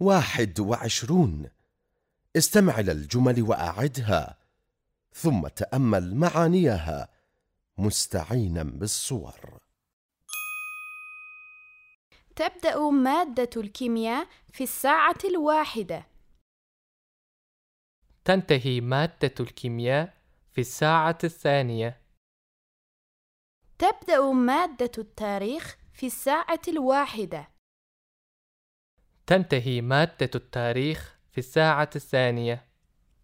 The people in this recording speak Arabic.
واحد وعشرون. استمع إلى الجمل وأعدها ثم تأمل معانيها مستعينا بالصور. تبدأ مادة الكيمياء في الساعة الواحدة. تنتهي مادة الكيمياء في الساعة الثانية. تبدأ مادة التاريخ في الساعة الواحدة. تنتهي مادة التاريخ في الساعة الثانية.